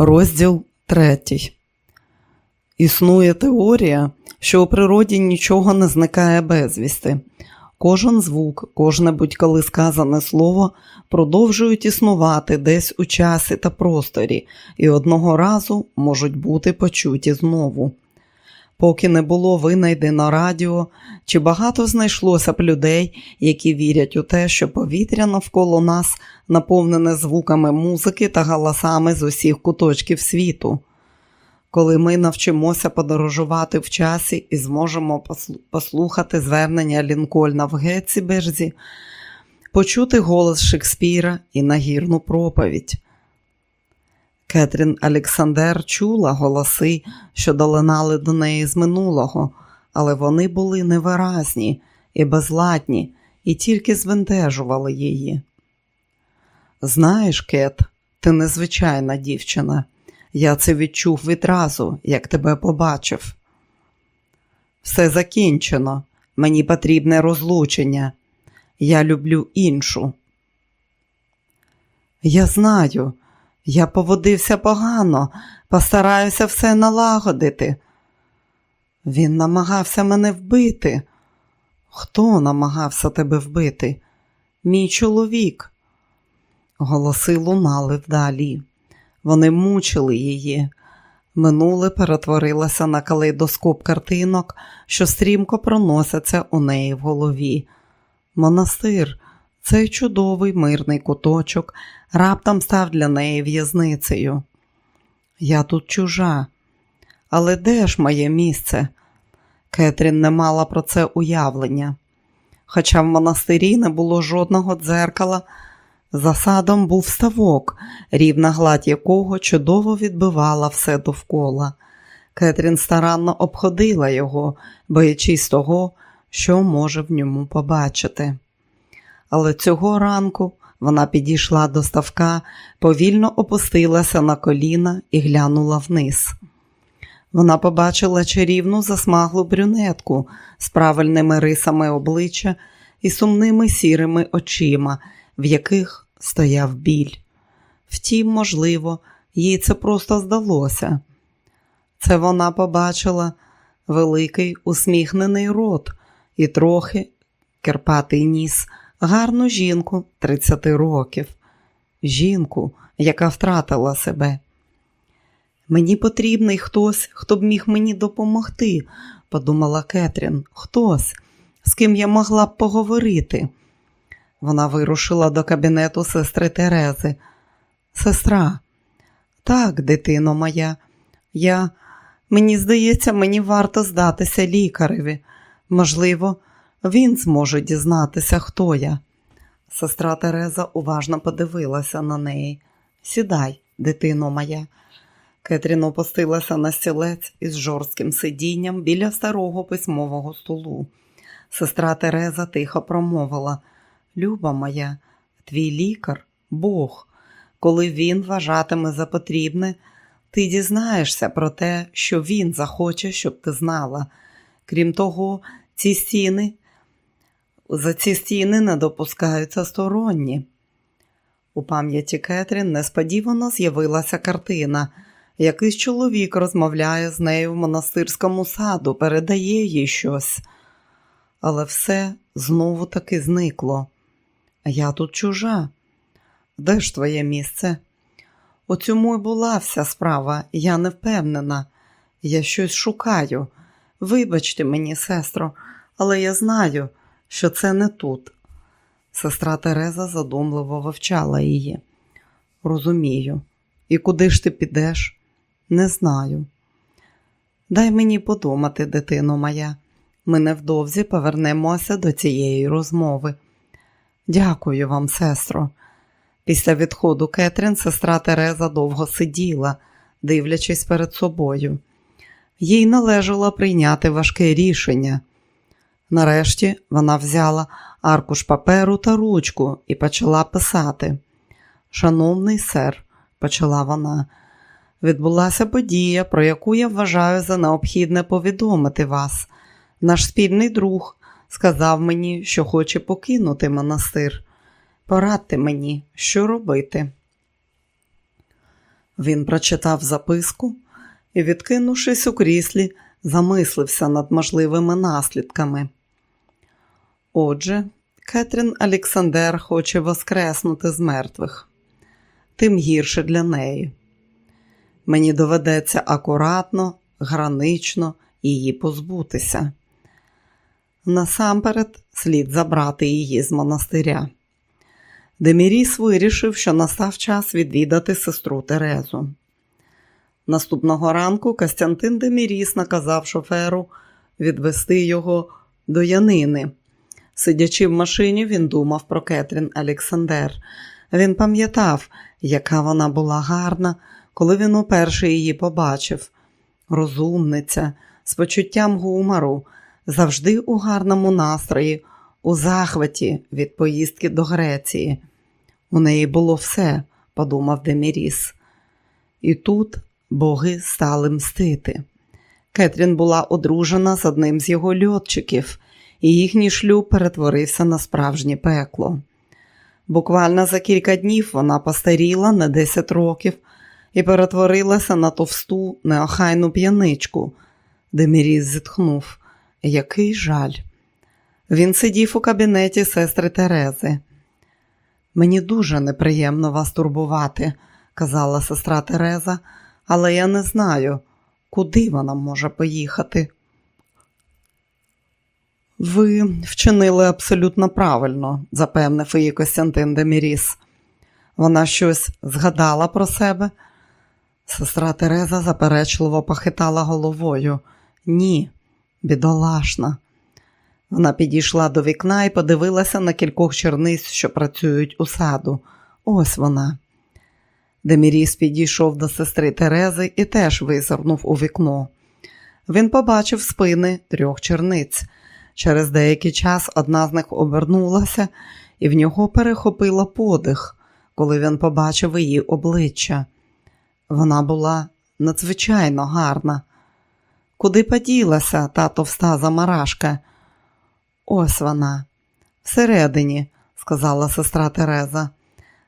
Розділ третій. Існує теорія, що у природі нічого не зникає безвісти. Кожен звук, кожне будь-коли сказане слово продовжують існувати десь у часі та просторі і одного разу можуть бути почуті знову. Поки не було винайдено радіо, чи багато знайшлося б людей, які вірять у те, що повітря навколо нас наповнене звуками музики та галасами з усіх куточків світу. Коли ми навчимося подорожувати в часі і зможемо послухати звернення Лінкольна в Гетціберзі, почути голос Шекспіра і нагірну проповідь. Кетрін Олександр чула голоси, що долинали до неї з минулого, але вони були невиразні і безладні, і тільки звентежували її. Знаєш, Кет, ти незвичайна дівчина. Я це відчув відразу, як тебе побачив. Все закінчено, мені потрібне розлучення. Я люблю іншу. Я знаю, я поводився погано, постараюся все налагодити. Він намагався мене вбити. Хто намагався тебе вбити? Мій чоловік. Голоси лунали вдалі. Вони мучили її. Минуле перетворилося на калейдоскоп картинок, що стрімко проносяться у неї в голові. Монастир, цей чудовий мирний куточок, раптом став для неї в'язницею. Я тут чужа, але де ж моє місце? Кетрін не мала про це уявлення. Хоча в монастирі не було жодного дзеркала, за садом був ставок, рівна гладь якого чудово відбивала все довкола. Кетрін старанно обходила його, боячись того, що може в ньому побачити. Але цього ранку вона підійшла до ставка, повільно опустилася на коліна і глянула вниз. Вона побачила чарівну засмаглу брюнетку з правильними рисами обличчя і сумними сірими очима, в яких стояв біль. Втім, можливо, їй це просто здалося. Це вона побачила великий усміхнений рот і трохи керпатий ніс, гарну жінку 30 років, жінку, яка втратила себе. Мені потрібний хтось, хто б міг мені допомогти, подумала Кетрін, хтось, з ким я могла б поговорити. Вона вирушила до кабінету сестри Терези. Сестра, так, дитино моя, я, мені здається, мені варто здатися лікареві. Можливо, він зможе дізнатися, хто я. Сестра Тереза уважно подивилася на неї. Сідай, дитино моя. Кетрін опустилася на стілець із жорстким сидінням біля старого письмового столу. Сестра Тереза тихо промовила Люба моя, твій лікар, Бог, коли він вважатиме за потрібне, ти дізнаєшся про те, що він захоче, щоб ти знала. Крім того, ці стіни, за ці стіни не допускаються сторонні. У пам'яті Кетрін несподівано з'явилася картина. Якийсь чоловік розмовляє з нею в монастирському саду, передає їй щось. Але все знову таки зникло. Я тут чужа. Де ж твоє місце? У цьому й була вся справа, я не впевнена. Я щось шукаю. Вибачте мені, сестро, але я знаю, що це не тут. Сестра Тереза задумливо вивчала її. Розумію, і куди ж ти підеш? Не знаю. Дай мені подумати, дитино моя. Ми невдовзі повернемося до цієї розмови. Дякую вам, сестро. Після відходу Кетрін сестра Тереза довго сиділа, дивлячись перед собою. Їй належало прийняти важке рішення. Нарешті вона взяла аркуш паперу та ручку і почала писати. Шановний сер, почала вона, відбулася подія, про яку я вважаю за необхідне повідомити вас. Наш спільний друг сказав мені, що хоче покинути монастир. Порадьте мені, що робити. Він прочитав записку і, відкинувшись у кріслі, замислився над можливими наслідками. Отже, Кетрін Олександр хоче воскреснути з мертвих, тим гірше для неї. Мені доведеться акуратно, гранично її позбутися. Насамперед слід забрати її з монастиря. Деміріс вирішив, що настав час відвідати сестру Терезу. Наступного ранку Костянтин Деміріс наказав шоферу відвести його до Янини. Сидячи в машині, він думав про Кетрін Олександр. Він пам'ятав, яка вона була гарна, коли він уперше її побачив. Розумниця, з почуттям гумору, завжди у гарному настрої, у захваті від поїздки до Греції. У неї було все, подумав Деміріс. І тут боги стали мстити. Кетрін була одружена з одним з його льотчиків, і їхній шлюб перетворився на справжнє пекло. Буквально за кілька днів вона постаріла на 10 років і перетворилася на товсту, неохайну п'яничку, Деміріс зітхнув. Який жаль. Він сидів у кабінеті сестри Терези. Мені дуже неприємно вас турбувати, казала сестра Тереза, але я не знаю, куди вона може поїхати. Ви вчинили абсолютно правильно, запевнив її Костянтин Деміріс. Вона щось згадала про себе. Сестра Тереза заперечливо похитала головою. Ні, бідолашна. Вона підійшла до вікна і подивилася на кількох черниць, що працюють у саду. Ось вона. Деміріс підійшов до сестри Терези і теж визирнув у вікно. Він побачив спини трьох черниць. Через деякий час одна з них обернулася, і в нього перехопила подих, коли він побачив її обличчя. Вона була надзвичайно гарна. Куди поділася та товста замарашка? Ось вона, всередині, сказала сестра Тереза.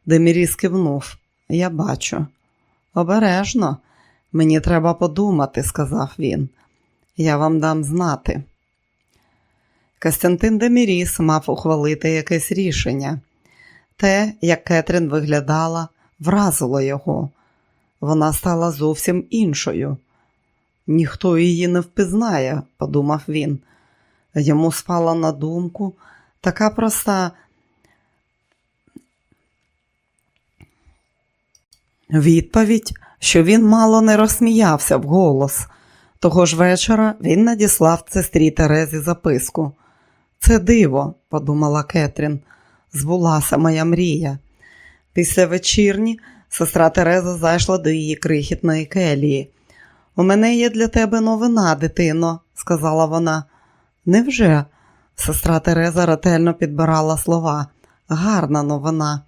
Деміріс кивнув. Я бачу. Обережно, мені треба подумати, сказав він. Я вам дам знати. Костянтин Деміріс мав ухвалити якесь рішення. Те, як Кетрін виглядала, вразило його. Вона стала зовсім іншою. Ніхто її не впізнає, подумав він. Йому спала на думку така проста відповідь, що він мало не розсміявся вголос. Того ж вечора він надіслав сестрі Терезі записку. Це диво, подумала Кетрін, збулася моя мрія. Після вечірні сестра Тереза зайшла до її крихітної келії. У мене є для тебе новина, дитино, сказала вона. Невже? Сестра Тереза ретельно підбирала слова. Гарна новина.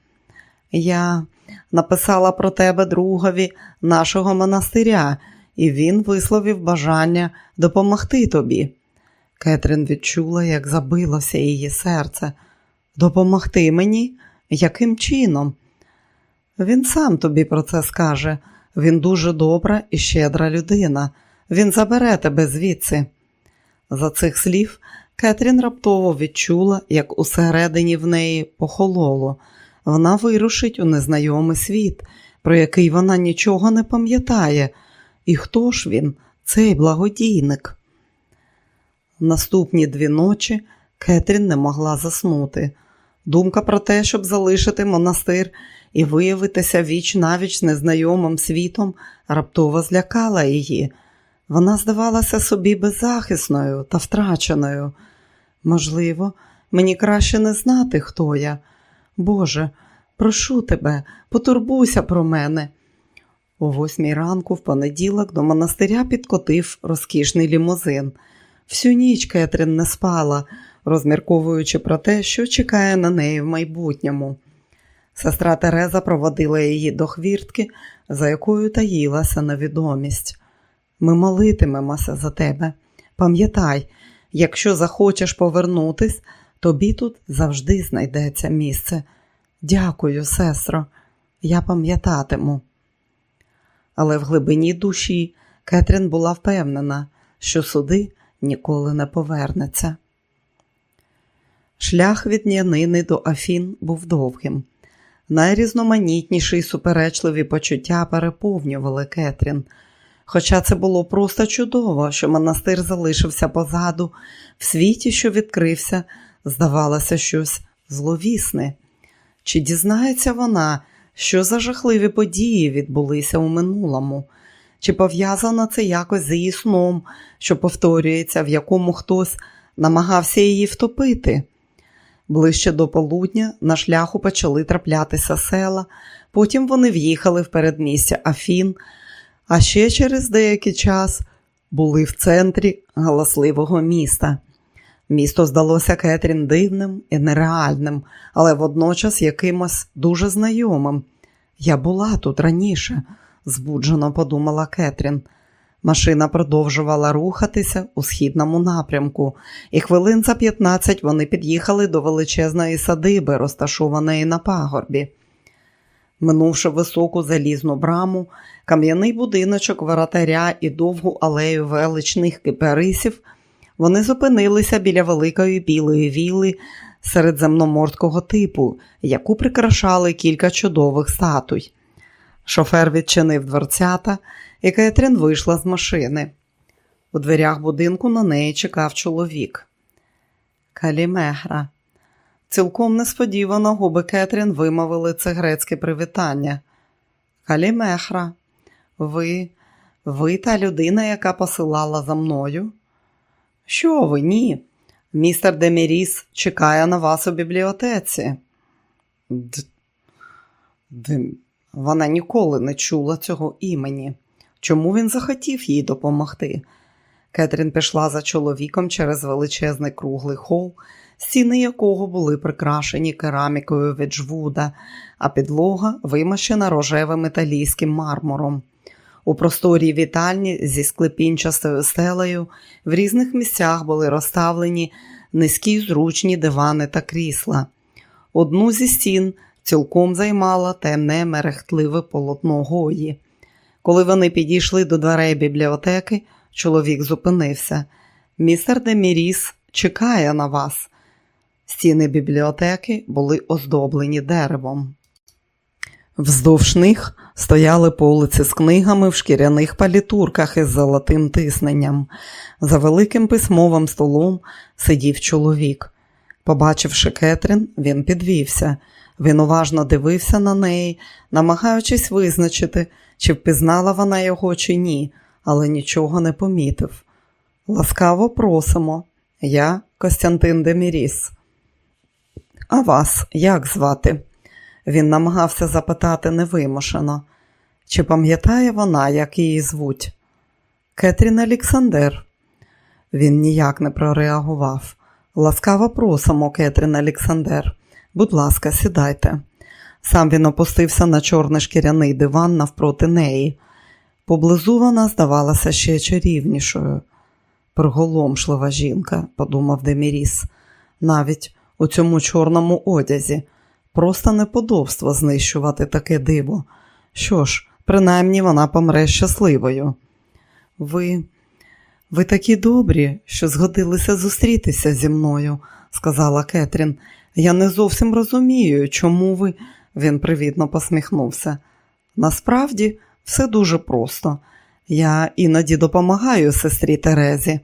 Я написала про тебе другові нашого монастиря, і він висловив бажання допомогти тобі. Кетрін відчула, як забилося її серце. Допомогти мені? Яким чином? Він сам тобі про це скаже. Він дуже добра і щедра людина. Він забере тебе звідси. За цих слів Кетрін раптово відчула, як усередині в неї похололо. Вона вирушить у незнайомий світ, про який вона нічого не пам'ятає. І хто ж він, цей благодійник? Наступні дві ночі Кетрін не могла заснути. Думка про те, щоб залишити монастир і виявитися віч навіч незнайомим світом, раптово злякала її. Вона здавалася собі беззахисною та втраченою. Можливо, мені краще не знати, хто я. Боже, прошу тебе, потурбуйся про мене. О восьмій ранку в понеділок до монастиря підкотив розкішний лімузин. Всю ніч Кетрін не спала, розмірковуючи про те, що чекає на неї в майбутньому. Сестра Тереза проводила її до хвіртки, за якою таїлася невідомість. Ми молитимемося за тебе. Пам'ятай, якщо захочеш повернутись, тобі тут завжди знайдеться місце. Дякую, сестро, я пам'ятатиму. але в глибині душі Кетрін була впевнена, що суди ніколи не повернеться. Шлях від Нянини до Афін був довгим. Найрізноманітніші й суперечливі почуття переповнювали Кетрін. Хоча це було просто чудово, що монастир залишився позаду, в світі, що відкрився, здавалося щось зловісне. Чи дізнається вона, що за жахливі події відбулися у минулому? Чи пов'язано це якось з її сном, що повторюється, в якому хтось намагався її втопити? Ближче до полудня на шляху почали траплятися села, потім вони в'їхали в передмістя Афін, а ще через деякий час були в центрі галасливого міста. Місто здалося Кетрін дивним і нереальним, але водночас якимось дуже знайомим. Я була тут раніше, збуджено подумала Кетрін. Машина продовжувала рухатися у східному напрямку, і хвилин за 15 вони під'їхали до величезної садиби, розташованої на пагорбі. Минувши високу залізну браму, кам'яний будиночок воротаря і довгу алею величних киперисів, вони зупинилися біля великої білої віли середземноморського типу, яку прикрашали кілька чудових статуй. Шофер відчинив дверцята, і Кетрін вийшла з машини. У дверях будинку на неї чекав чоловік. Калімегра. Цілком несподівано губи Кетрін вимовили це грецьке привітання. Калімехра, ви, ви та людина, яка посилала за мною? Що ви, ні? Містер Деміріс чекає на вас у бібліотеці. Д... Д... Вона ніколи не чула цього імені. Чому він захотів їй допомогти? Кетрін пішла за чоловіком через величезний круглий хол, стіни якого були прикрашені керамікою Веджвуда, а підлога вимащена рожевим італійським мармуром. У просторі вітальні зі склепінчастою стелею в різних місцях були розставлені низькі зручні дивани та крісла. Одну зі стін цілком займала темне мерехтливе полотно гої. Коли вони підійшли до дверей бібліотеки, чоловік зупинився. Містер Деміріс чекає на вас. Стіни бібліотеки були оздоблені деревом. Вздовж них стояли полиці з книгами в шкіряних палітурках із золотим тисненням. За великим письмовим столом сидів чоловік. Побачивши Кетрін, він підвівся. Він уважно дивився на неї, намагаючись визначити, чи впізнала вона його, чи ні, але нічого не помітив. Ласкаво просимо, я Костянтин Деміріс. А вас як звати? Він намагався запитати невимушено. Чи пам'ятає вона, як її звуть? Кетрін Олександр. Він ніяк не прореагував. Ласкаво просимо, Кетрін Олександр. Будь ласка, сідайте. Сам він опустився на чорний шкіряний диван навпроти неї. Поблизу вона здавалася ще чарівнішою. Приголомшлива жінка, подумав Деміріс, навіть у цьому чорному одязі. Просто неподобство знищувати таке диво. Що ж, принаймні вона помре щасливою. Ви ви такі добрі, що згодилися зустрітися зі мною, сказала Кетрін. Я не зовсім розумію, чому ви. Він привітно посміхнувся. Насправді, все дуже просто. Я іноді допомагаю сестрі Терезі.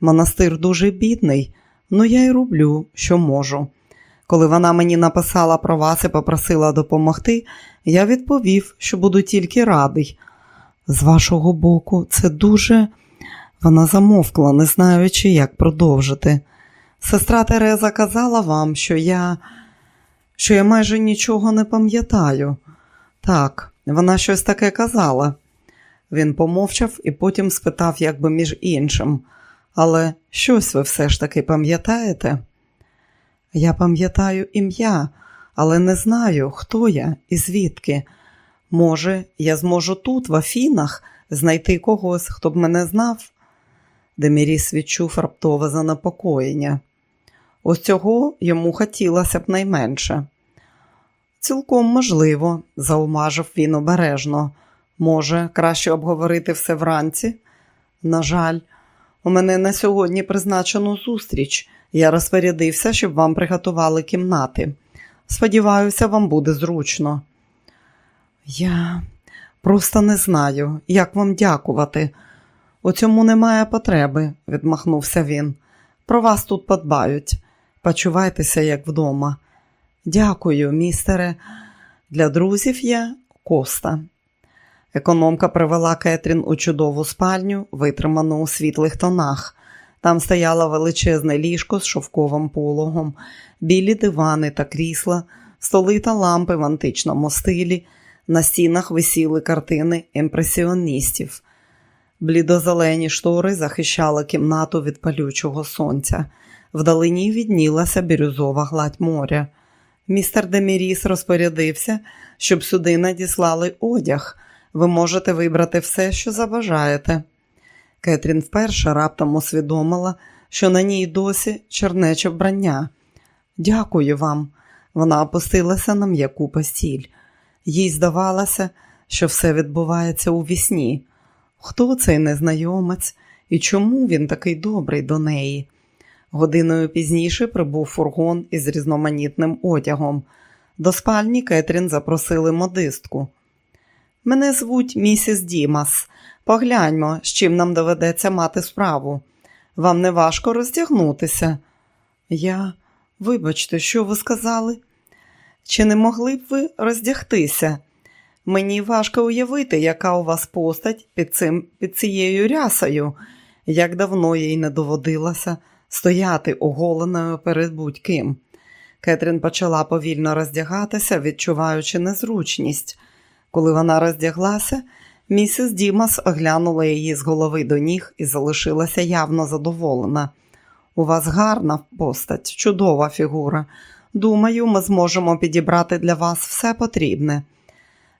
Монастир дуже бідний, але я й роблю, що можу. Коли вона мені написала про вас і попросила допомогти, я відповів, що буду тільки радий. З вашого боку, це дуже. Вона замовкла, не знаючи, як продовжити. Сестра Тереза казала вам, що я що я майже нічого не пам'ятаю. Так, вона щось таке казала. Він помовчав і потім спитав, як би між іншим. Але щось ви все ж таки пам'ятаєте? Я пам'ятаю ім'я, але не знаю, хто я і звідки. Може, я зможу тут, в Афінах, знайти когось, хто б мене знав? Деміріс відчув раптове занепокоєння. Ось цього йому хотілося б найменше. Цілком можливо, заумажив він обережно. Може, краще обговорити все вранці? На жаль, у мене на сьогодні призначено зустріч. Я розпорядився, щоб вам приготували кімнати. Сподіваюся, вам буде зручно. Я просто не знаю, як вам дякувати. У цьому немає потреби, відмахнувся він. Про вас тут подбають. Почувайтеся, як вдома. Дякую, містере. Для друзів є коста. Економка привела Кетрін у чудову спальню, витриману у світлих тонах. Там стояло величезне ліжко з шовковим пологом, білі дивани та крісла, столи та лампи в античному стилі. На стінах висіли картини імпресіоністів. Блідозелені штори захищали кімнату від палючого сонця. Вдалині віднілася бірюзова гладь моря. Містер Деміріс розпорядився, щоб сюди надіслали одяг. Ви можете вибрати все, що забажаєте. Кетрін вперше раптом усвідомила, що на ній досі чернече вбрання. Дякую вам. Вона опустилася на м'яку постіль. Їй здавалося, що все відбувається у вісні. Хто цей незнайомець і чому він такий добрий до неї? Годиною пізніше прибув фургон із різноманітним одягом. До спальні Кетрін запросили модистку. Мене звуть місіс Дімас. Погляньмо, з чим нам доведеться мати справу. Вам не важко роздягнутися. Я, вибачте, що ви сказали? Чи не могли б ви роздягтися? Мені важко уявити, яка у вас постать під цим, під цією рясою, як давно їй не доводилося стояти оголеною перед будь-ким. Кетрін почала повільно роздягатися, відчуваючи незручність. Коли вона роздяглася, місіс Дімас оглянула її з голови до ніг і залишилася явно задоволена. У вас гарна постать, чудова фігура. Думаю, ми зможемо підібрати для вас все потрібне.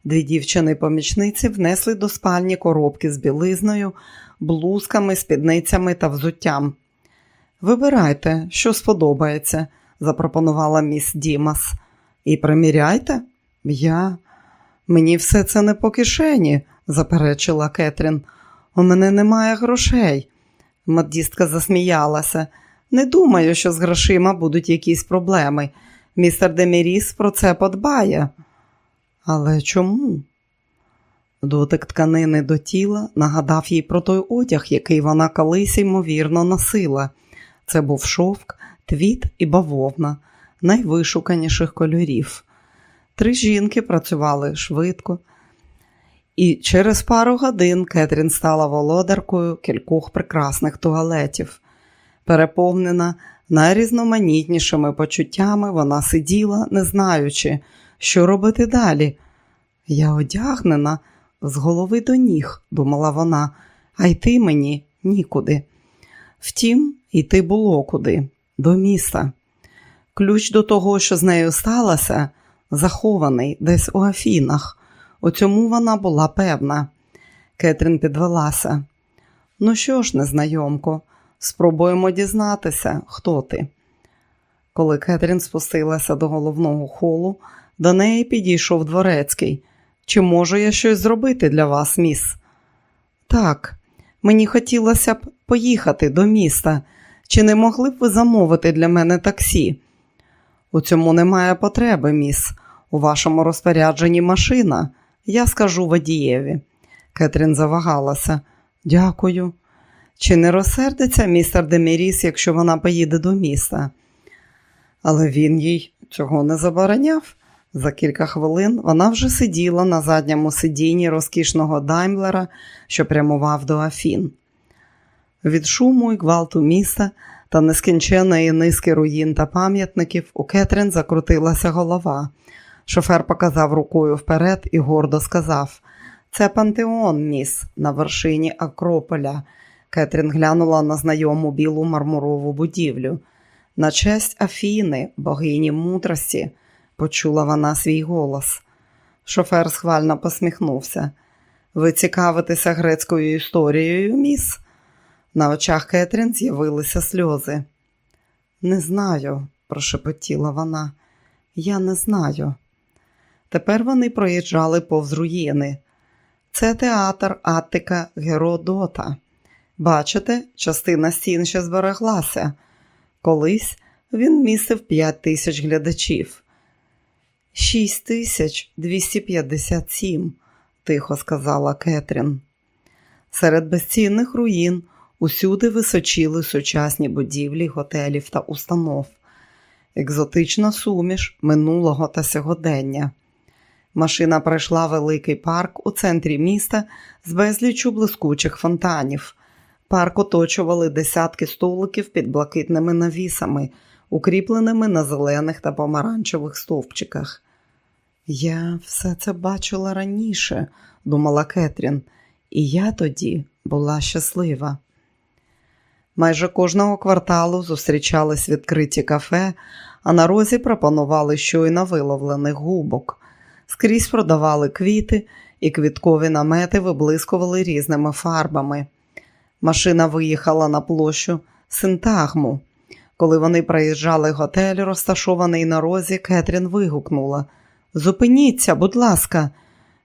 Дві дівчини-помічниці внесли до спальні коробки з білизною, блузками, спідницями та взуттям. Вибирайте, що сподобається, запропонувала міс Дімас. І приміряйте. Я. Мені все це не по кишені, заперечила Кетрін. У мене немає грошей. Модістка засміялася. Не думаю, що з грошима будуть якісь проблеми. Містер Деміріс про це подбає. Але чому? Дотик тканини до тіла нагадав їй про той одяг, який вона колись, ймовірно, носила. Це був шовк, твіт і бавовна, найвишуканіших кольорів. Три жінки працювали швидко, і через пару годин Кетрін стала володаркою кількох прекрасних туалетів. Переповнена найрізноманітнішими почуттями, вона сиділа, не знаючи, що робити далі. Я одягнена з голови до ніг, думала вона, а йти мені нікуди. Втім, йти було куди, до міста. Ключ до того, що з нею сталося, захований десь у Афінах. У цьому вона була певна. Кетрін підвелася. Ну що ж, незнайомко, спробуємо дізнатися, хто ти. Коли Кетрін спустилася до головного холу, до неї підійшов дворецький. Чи можу я щось зробити для вас, міс? Так, мені хотілося б поїхати до міста. Чи не могли б ви замовити для мене таксі? У цьому немає потреби, міс. У вашому розпорядженні машина. Я скажу водієві. Кетрін завагалася. Дякую. Чи не розсердиться містер Деміріс, якщо вона поїде до міста? Але він їй цього не забороняв. За кілька хвилин вона вже сиділа на задньому сидінні розкішного Даймлера, що прямував до Афін. Від шуму і гвалту міста та нескінченої низки руїн та пам'ятників у Кетрін закрутилася голова. Шофер показав рукою вперед і гордо сказав: Це пантеон, міс, на вершині Акрополя. Кетрін глянула на знайому білу мармурову будівлю. На честь Афіни, богині мудрості, почула вона свій голос. Шофер схвально посміхнувся. Ви цікавитеся грецькою історією, міс? На очах Кетрін з'явилися сльози. Не знаю, прошепотіла вона. Я не знаю. Тепер вони проїжджали повз руїни. Це театр Аттика Геродота. Бачите, частина стін ще збереглася. Колись він містив 5 тисяч глядачів. 6257, тихо сказала Кетрін. Серед безцінних руїн усюди височили сучасні будівлі, готелів та установ, екзотична суміш минулого та сьогодення. Машина пройшла великий парк у центрі міста з безлічу блискучих фонтанів. Парк оточували десятки столиків під блакитними навісами, укріпленими на зелених та помаранчевих стовпчиках. Я все це бачила раніше, думала Кетрін, і я тоді була щаслива. Майже кожного кварталу зустрічались відкриті кафе, а на розі пропонували щойно виловлених губок. Скрізь продавали квіти, і квіткові намети виблискували різними фарбами. Машина виїхала на площу Синтагму. Коли вони проїжджали готель, розташований на розі, Кетрін вигукнула Зупиніться, будь ласка.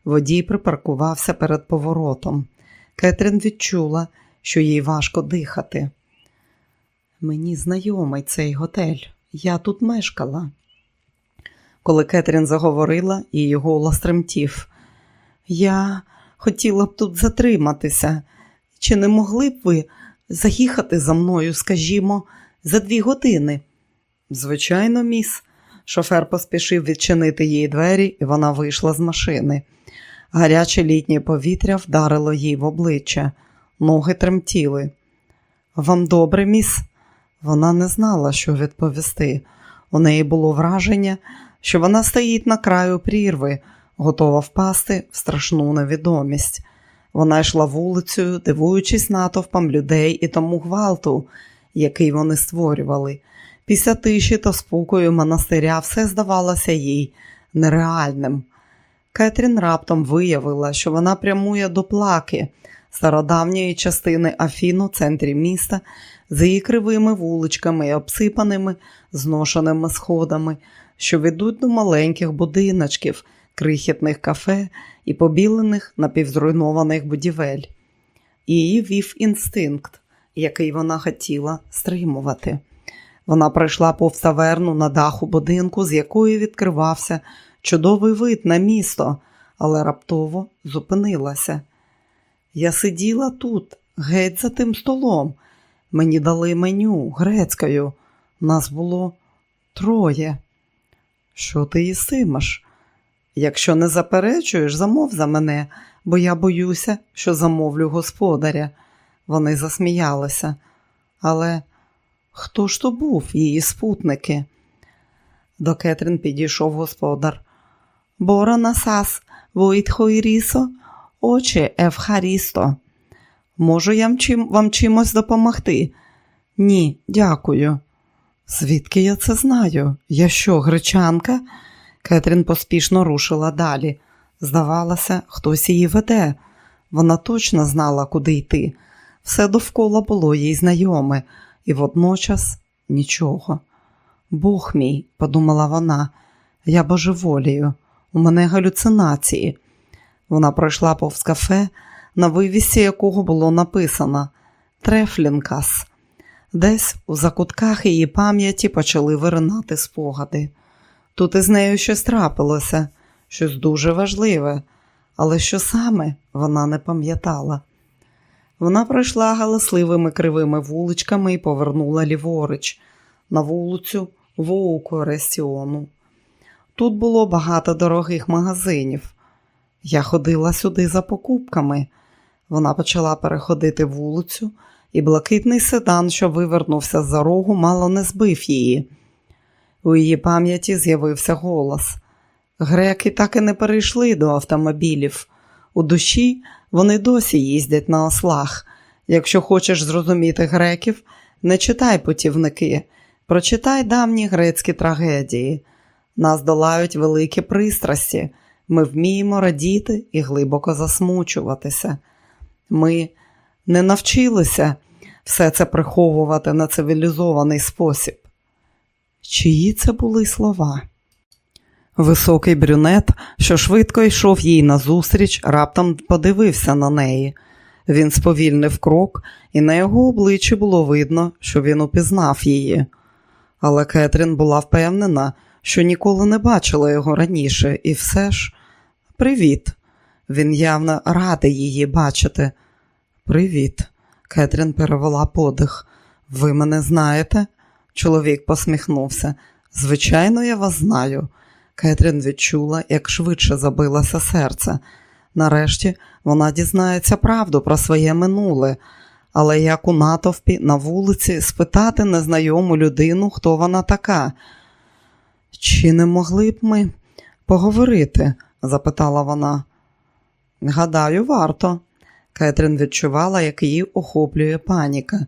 Водій припаркувався перед поворотом. Кетрін відчула, що їй важко дихати. Мені знайомий цей готель. Я тут мешкала. Коли Кетрін заговорила, її голос тремтів. Я хотіла б тут затриматися. Чи не могли б ви заїхати за мною, скажімо, за дві години? Звичайно, міс. Шофер поспішив відчинити їй двері, і вона вийшла з машини. Гаряче літнє повітря вдарило їй в обличчя, ноги тремтіли. Вам добре, міс? Вона не знала, що відповісти. У неї було враження, що вона стоїть на краю прірви, готова впасти в страшну невідомість. Вона йшла вулицею, дивуючись натовпам людей і тому гвалту, який вони створювали. Після тиші та спокою монастиря все здавалося їй нереальним. Кетрін раптом виявила, що вона прямує до плаки стародавньої частини Афін у центрі міста з її кривими вуличками обсипаними зношеними сходами, що ведуть до маленьких будиночків, крихітних кафе і побілених напівзруйнованих будівель. Її вів інстинкт, який вона хотіла стримувати. Вона пройшла повз таверну на даху будинку, з якої відкривався чудовий вид на місто, але раптово зупинилася. Я сиділа тут, геть за тим столом. Мені дали меню грецькою. Нас було троє. Що ти їстимеш? Якщо не заперечуєш, замов за мене, бо я боюся, що замовлю господаря. Вони засміялися. Але хто ж то був її спутники? До Кетрін підійшов господар. Бора насас, воїтхоїрісо, очі Евхарісто. Можу я вам чимось допомогти? Ні, дякую. Звідки я це знаю? Я що, гречанка? Кетрін поспішно рушила далі. Здавалося, хтось її веде. Вона точно знала, куди йти. Все довкола було їй знайоме, і водночас нічого. Бог мій, подумала вона, я божеволію, у мене галюцинації. Вона пройшла повз кафе, на вивісі якого було написано Трефлінкас. Десь у закутках її пам'яті почали виринати спогади. Тут із нею щось трапилося, щось дуже важливе, але що саме вона не пам'ятала. Вона пройшла галасливими кривими вуличками і повернула ліворуч на вулицю Воуку Рестіону. Тут було багато дорогих магазинів. Я ходила сюди за покупками. Вона почала переходити вулицю, і блакитний седан, що вивернувся за рогу, мало не збив її. У її пам'яті з'явився голос. Греки так і не перейшли до автомобілів. У душі вони досі їздять на ослах. Якщо хочеш зрозуміти греків, не читай путівники, прочитай давні грецькі трагедії. Нас долають великі пристрасті, ми вміємо радіти і глибоко засмучуватися. Ми не навчилися все це приховувати на цивілізований спосіб. Чиї це були слова? Високий брюнет, що швидко йшов їй назустріч, раптом подивився на неї. Він сповільнив крок, і на його обличчі було видно, що він упізнав її. Але Кетрін була впевнена, що ніколи не бачила його раніше, і все ж привіт. Він явно радий її бачити. Привіт. Кетрін перевела подих. Ви мене знаєте? Чоловік посміхнувся. Звичайно, я вас знаю. Кетрін відчула, як швидше забилося серце. Нарешті вона дізнається правду про своє минуле, але як у натовпі на вулиці спитати незнайому людину, хто вона така. Чи не могли б ми поговорити? запитала вона. Гадаю, варто. Кетрін відчувала, як її охоплює паніка.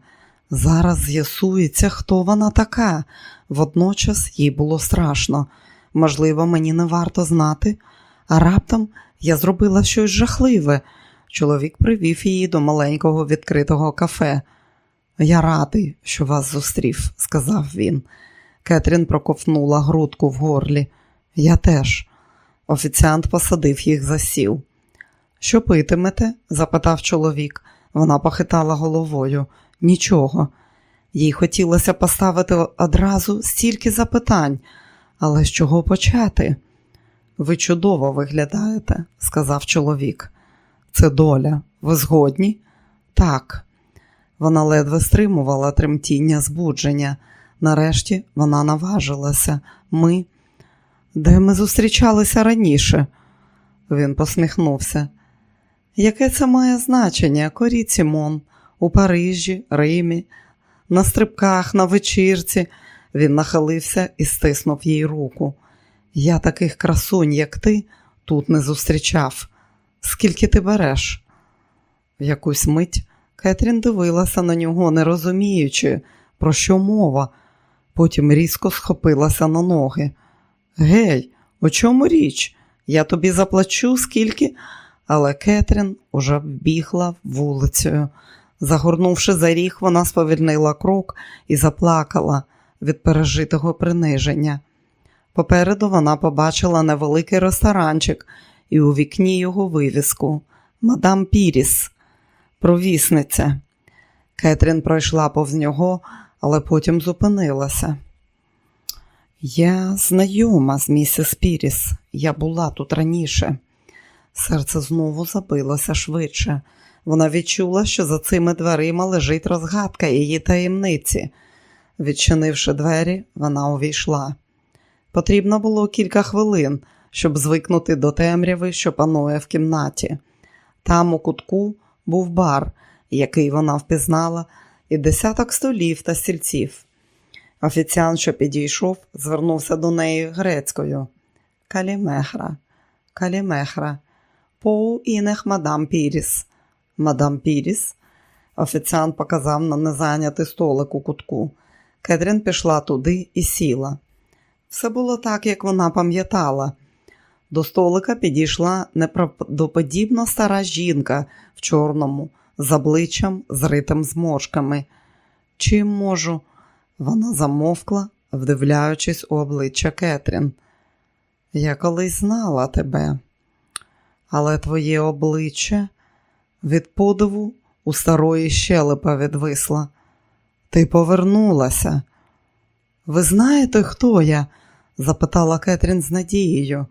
Зараз з'ясується, хто вона така. Водночас їй було страшно. Можливо, мені не варто знати, а раптом я зробила щось жахливе. Чоловік привів її до маленького відкритого кафе. Я радий, що вас зустрів, сказав він. Кетрін проковтнула грудку в горлі. Я теж. Офіціант посадив їх за сіл. Що питимете? запитав чоловік. Вона похитала головою. Нічого. Їй хотілося поставити одразу стільки запитань, але з чого почати? Ви чудово виглядаєте, сказав чоловік. Це доля. Ви згодні? Так. Вона ледве стримувала тремтіння збудження. Нарешті вона наважилася. Ми. Де ми зустрічалися раніше? Він посміхнувся. Яке це має значення, корі Сімон, у Парижі, Римі, на стрибках, на вечірці. Він нахилився і стиснув їй руку. Я таких красунь, як ти, тут не зустрічав. Скільки ти береш? В якусь мить Кетрін дивилася на нього, не розуміючи, про що мова. Потім різко схопилася на ноги. Гей, у чому річ? Я тобі заплачу, скільки. Але Кетрін уже бігла вулицею. Загорнувши за ріг, вона сповільнила крок і заплакала від пережитого приниження. Попереду вона побачила невеликий ресторанчик і у вікні його вивіску Мадам Піріс, провісниця. Кетрін пройшла повз нього, але потім зупинилася. Я знайома з місіс Піріс, я була тут раніше. Серце знову забилося швидше. Вона відчула, що за цими дверима лежить розгадка її таємниці. Відчинивши двері, вона увійшла. Потрібно було кілька хвилин, щоб звикнути до темряви, що панує в кімнаті. Там у кутку був бар, який вона впізнала, і десяток столів та стільців. Офіціант, що підійшов, звернувся до неї грецькою. Калімехра, калімехра, поу інех мадам Піріс. Мадам Піріс. Офіціант показав на незайнятий столик у кутку. Кетрін пішла туди і сіла. Все було так, як вона пам'ятала. До столика підійшла неправдоподібно стара жінка в чорному, з обличчям, зритим зморшками. Чим можу? Вона замовкла, вдивляючись у обличчя Кетрін. Я колись знала тебе, але твоє обличчя від подиву у старої щелепа відвисла. Ти повернулася. Ви знаєте, хто я? запитала Кетрін з надією.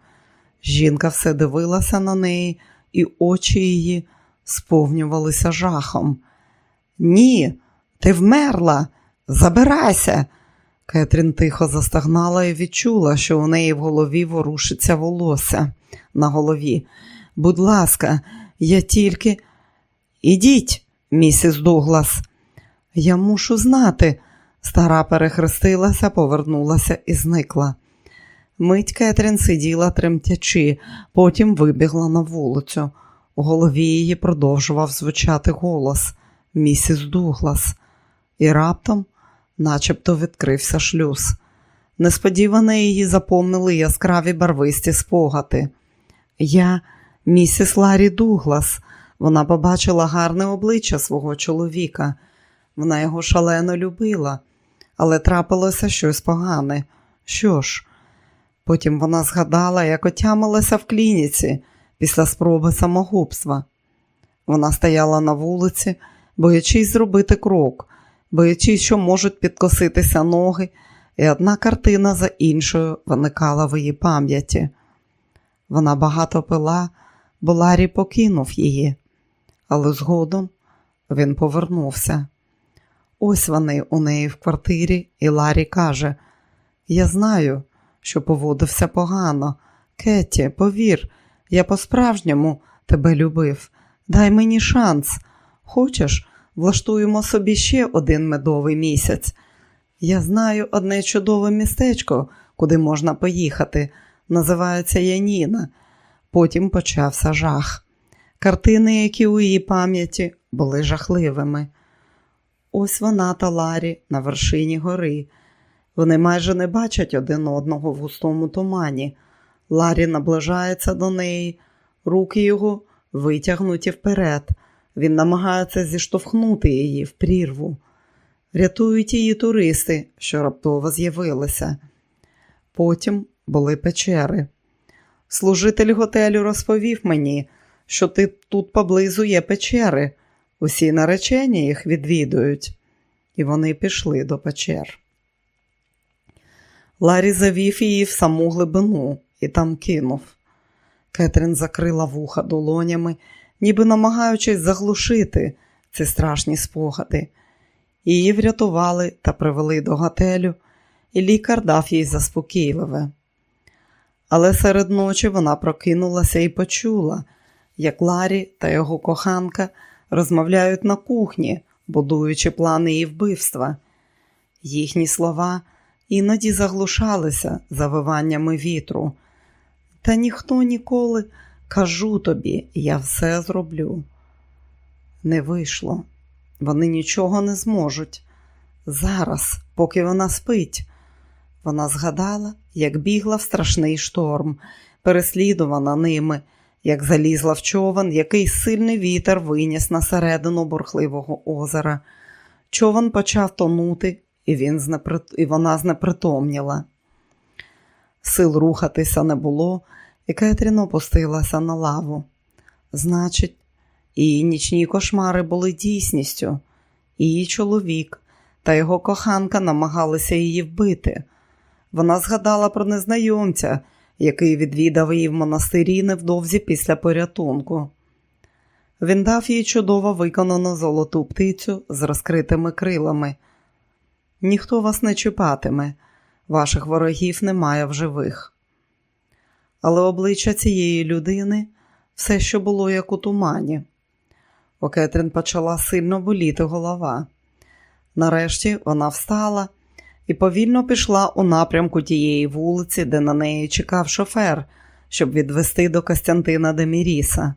Жінка все дивилася на неї, і очі її сповнювалися жахом. Ні, ти вмерла, забирайся. Кетрін тихо застагнала і відчула, що у неї в голові ворушиться волосся на голові. Будь ласка, я тільки. Ідіть, місіс Дуглас. Я мушу знати. Стара перехрестилася, повернулася і зникла. Мить Кетрін сиділа тремтячи, потім вибігла на вулицю. У голові її продовжував звучати голос місіс Дуглас, і раптом, начебто, відкрився шлюз. Несподівано її заповнили яскраві барвисті спогади. Я, місіс Ларі Дуглас, вона побачила гарне обличчя свого чоловіка. Вона його шалено любила, але трапилося щось погане. Що ж, Потім вона згадала, як отямилася в клініці після спроби самогубства. Вона стояла на вулиці, боячись зробити крок, боячись, що можуть підкоситися ноги, і одна картина за іншою виникала в її пам'яті. Вона багато пила, бо Ларі покинув її, але згодом він повернувся. Ось вони у неї в квартирі, і Ларі каже: Я знаю, що поводився погано. Кеті, повір, я по-справжньому тебе любив. Дай мені шанс. Хочеш, влаштуємо собі ще один медовий місяць. Я знаю одне чудове містечко, куди можна поїхати. Називається Яніна. Потім почався жах. Картини, які у її пам'яті, були жахливими. Ось вона та Ларі на вершині гори. Вони майже не бачать один одного в густому тумані. Ларі наближається до неї, руки його витягнуті вперед. Він намагається зіштовхнути її в прірву. Рятують її туристи, що раптово з'явилися. Потім були печери. Служитель готелю розповів мені, що ти тут поблизу є печери. Усі наречені їх відвідують. І вони пішли до печер. Ларі завів її в саму глибину і там кинув. Кетрін закрила вуха долонями, ніби намагаючись заглушити ці страшні спогади. Її врятували та привели до готелю, і лікар дав їй заспокійливе. Але серед ночі вона прокинулася і почула, як Ларі та його коханка розмовляють на кухні, будуючи плани її вбивства. Їхні слова іноді заглушалися завиваннями вітру. Та ніхто ніколи кажу тобі, я все зроблю. Не вийшло, вони нічого не зможуть. Зараз, поки вона спить, вона згадала, як бігла в страшний шторм, переслідувана ними, як залізла в човен, який сильний вітер виніс на середину бурхливого озера. Човен почав тонути, і він знеприт... і вона знепритомніла. Сил рухатися не було, і Кетрін опустилася на лаву. Значить, її нічні кошмари були дійсністю, її чоловік та його коханка намагалися її вбити. Вона згадала про незнайомця, який відвідав її в монастирі невдовзі після порятунку. Він дав їй чудово виконану золоту птицю з розкритими крилами. Ніхто вас не чіпатиме, ваших ворогів немає в живих. Але обличчя цієї людини все що було як у тумані. У Кетрін почала сильно боліти голова. Нарешті вона встала і повільно пішла у напрямку тієї вулиці, де на неї чекав шофер, щоб відвести до Костянтина Деміріса.